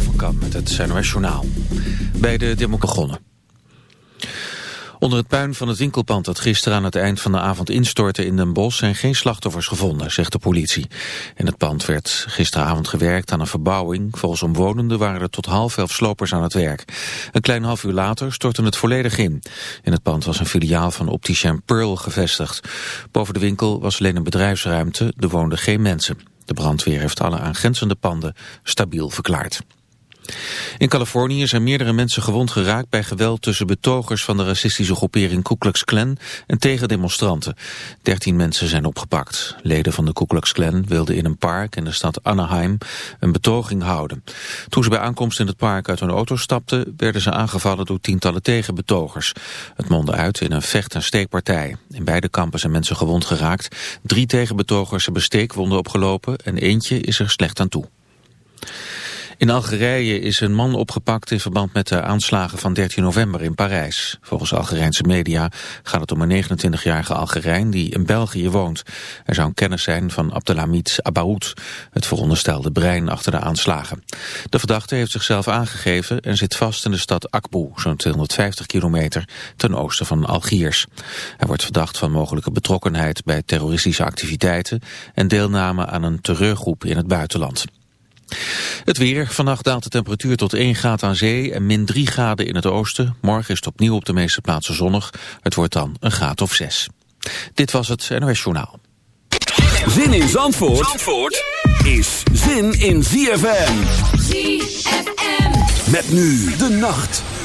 Van Kam met het NOS Journaal. Bij de demo begonnen. Onder het puin van het winkelpand dat gisteren aan het eind van de avond instortte in Den Bosch zijn geen slachtoffers gevonden, zegt de politie. In het pand werd gisteravond gewerkt aan een verbouwing. Volgens omwonenden waren er tot half elf slopers aan het werk. Een klein half uur later stortte het volledig in. In het pand was een filiaal van Opticien Pearl gevestigd. Boven de winkel was alleen een bedrijfsruimte, er woonden geen mensen. De brandweer heeft alle aangrenzende panden stabiel verklaard. In Californië zijn meerdere mensen gewond geraakt bij geweld tussen betogers van de racistische groepering Ku Klux Klan en tegendemonstranten. Dertien mensen zijn opgepakt. Leden van de Ku Klux Klan wilden in een park in de stad Anaheim een betoging houden. Toen ze bij aankomst in het park uit hun auto stapten, werden ze aangevallen door tientallen tegenbetogers. Het mondde uit in een vecht- en steekpartij. In beide kampen zijn mensen gewond geraakt. Drie tegenbetogers hebben steekwonden opgelopen en eentje is er slecht aan toe. In Algerije is een man opgepakt in verband met de aanslagen van 13 november in Parijs. Volgens Algerijnse media gaat het om een 29-jarige Algerijn die in België woont. Er zou een kennis zijn van Abdelhamid Abaoud, het veronderstelde brein achter de aanslagen. De verdachte heeft zichzelf aangegeven en zit vast in de stad Akbou, zo'n 250 kilometer ten oosten van Algiers. Hij wordt verdacht van mogelijke betrokkenheid bij terroristische activiteiten en deelname aan een terreurgroep in het buitenland. Het weer. Vannacht daalt de temperatuur tot 1 graad aan zee en min 3 graden in het oosten. Morgen is het opnieuw op de meeste plaatsen zonnig. Het wordt dan een graad of 6. Dit was het NOS Journaal. Zin in Zandvoort, Zandvoort is zin in ZFM. ZFM. Met nu de nacht.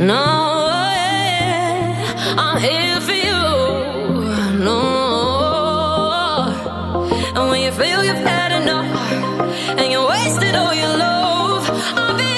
Eh, and when you feel you've had enough and you wasted all your love, I'll be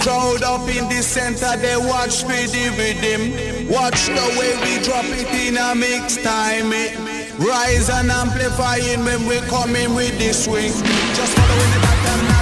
Crowd up in the center, they watch for the rhythm. Watch the way we drop it in a mix time. It rise and amplifying when we come in with the swing. Just following the pattern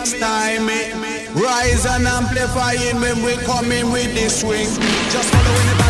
next time. Eh? Rise and amplify it when we come in with the swing. Just follow the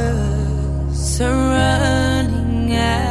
are running out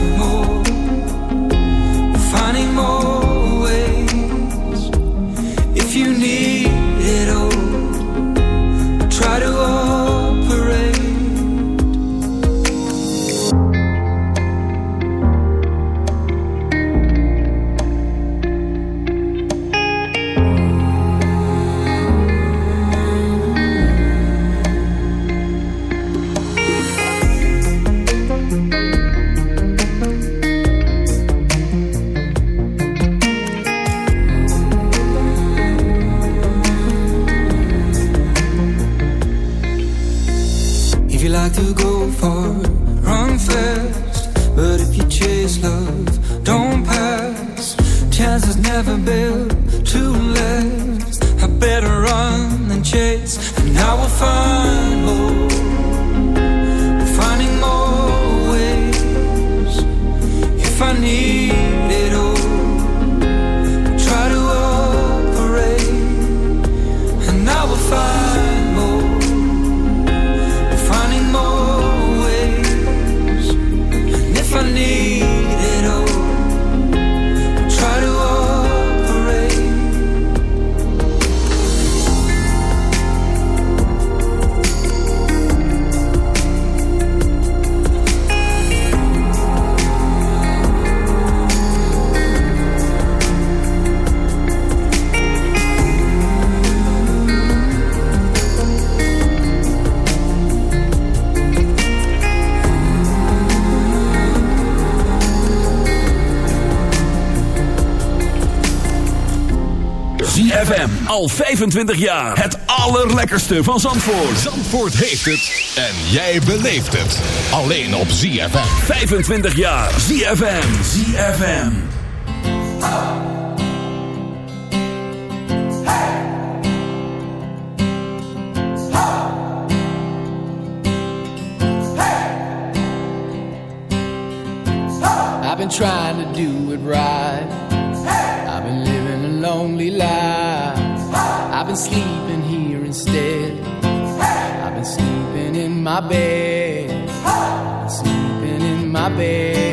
Al 25 jaar. Het allerlekkerste van Zandvoort. Zandvoort heeft het. En jij beleeft het. Alleen op ZFM. 25 jaar. ZFM. ZFM. I've been trying to do been sleeping here instead. I've been sleeping in my bed. Sleeping in my bed.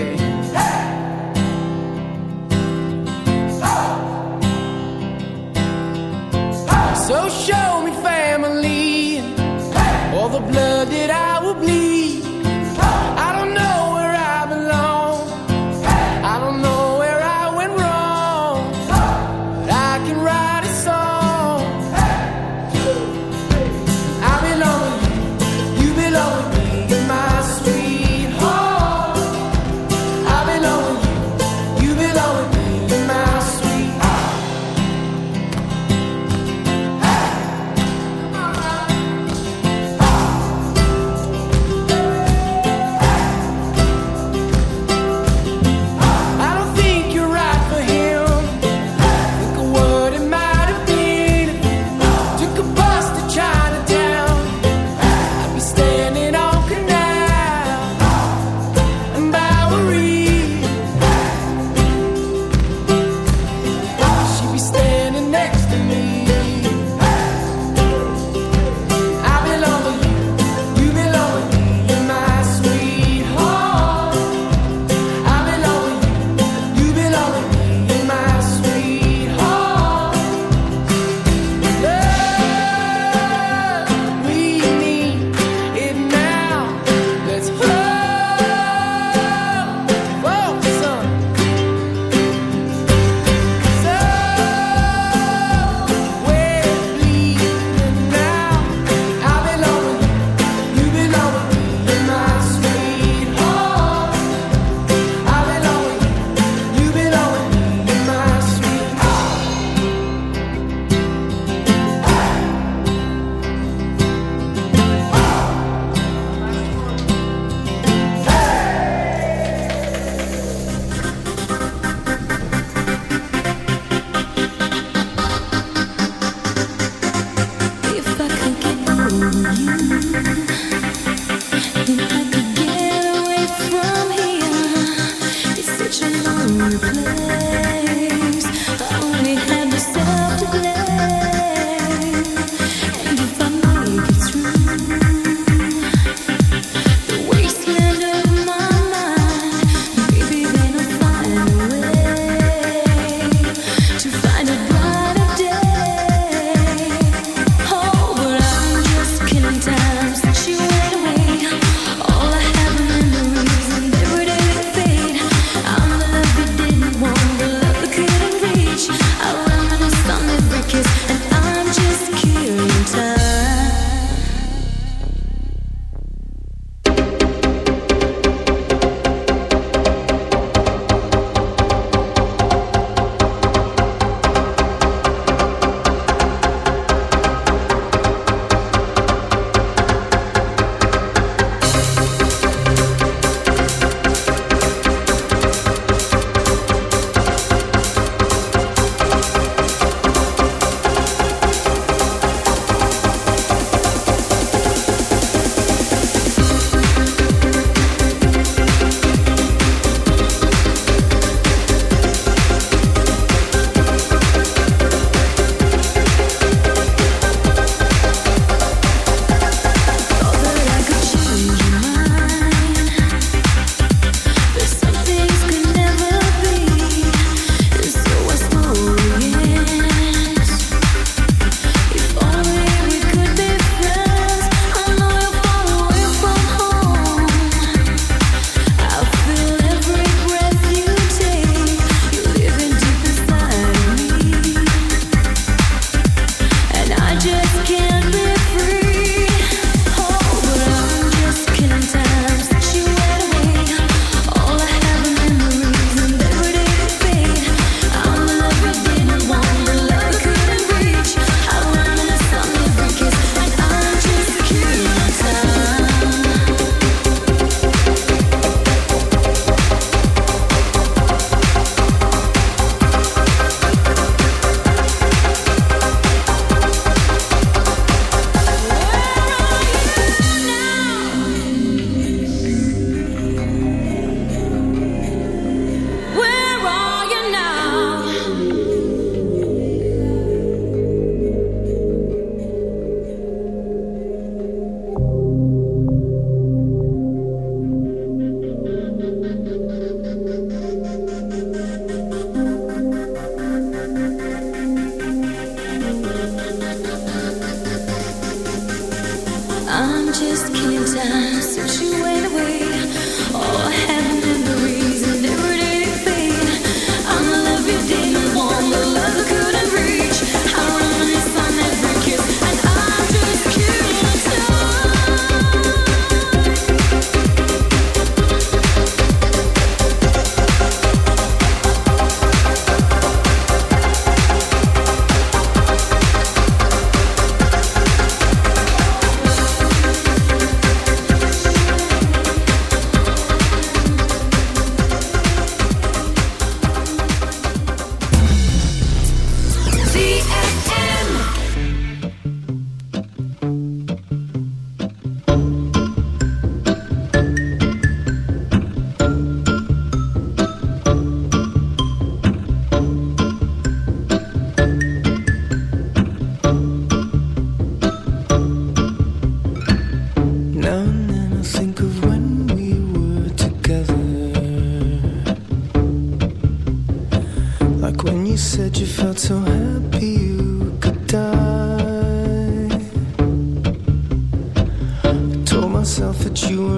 I felt so happy you could die. I told myself that you were.